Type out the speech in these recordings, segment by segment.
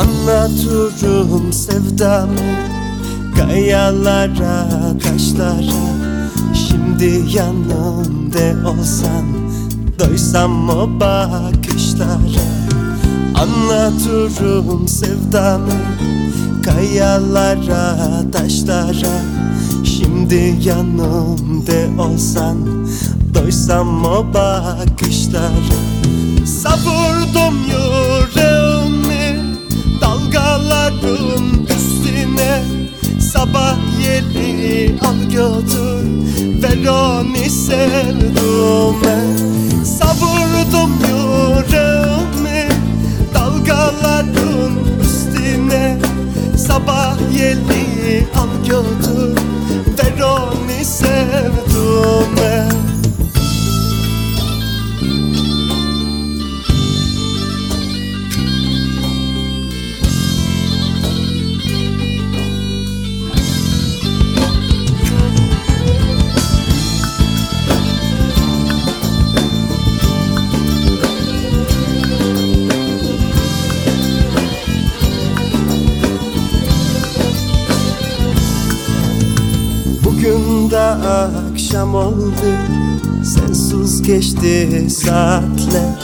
Anlatırım sevdamı Kayalara, taşlara Şimdi yanımda olsan Doysam o bakışlara. Anlatırım sevdamı Kayalara, taşlara. Şimdi yanımda olsan Doysam o bakışlara Yeli al götür Ver onu sevduğume Savurdum yüreğimi Dalgaların üstüne. Sabah yeli al götür Ver onu sevduğume akşam oldu. Sensiz geçti saatler.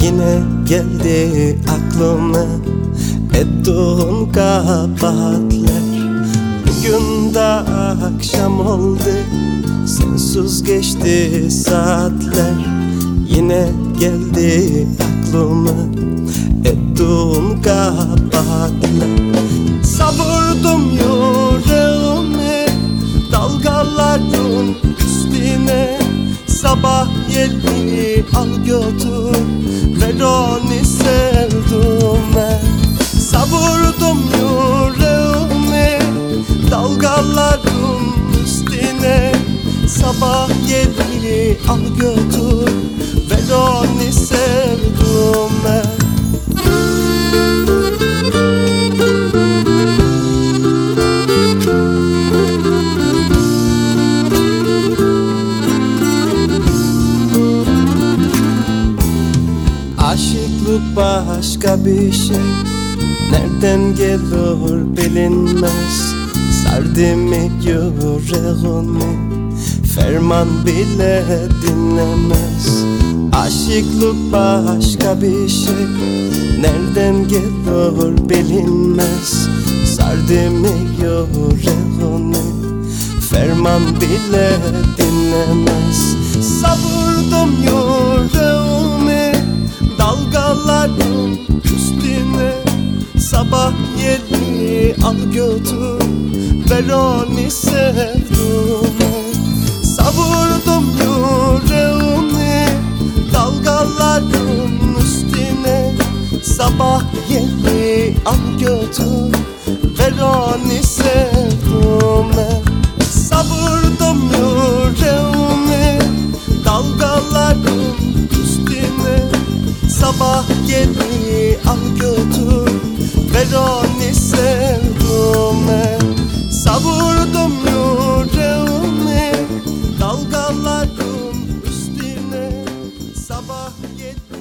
Yine geldi aklıma Ettiğin kabahatler. Bugün de akşam oldu. Sensiz geçti saatler. Yine geldi aklıma Ettiğin kabahatler. Savurdum yüreğimi Dalgaların üstüne Sabah yeli al götür Ver onu sevduğume Savurdum yüreğimi Dalgaların üstüne. Sabah yeli al götür Aşıklık başka bir şey. Nereden gelir bilinmez. Sardı mı yüreğimi? Ferman bile dinlemez. Aşıklık başka bir şey. Nereden gelir bilinmez. Sardı mı yüreğimi? Ferman bile dinlemez. Savurdum yüreğimi Dalgaların üstüne Sabah yedi al götür Ver onu sevduğume Savurdum yüreğimi Dalgaların üstüne Sabah yedi al götür Dalgaların üstüne Sabah yedi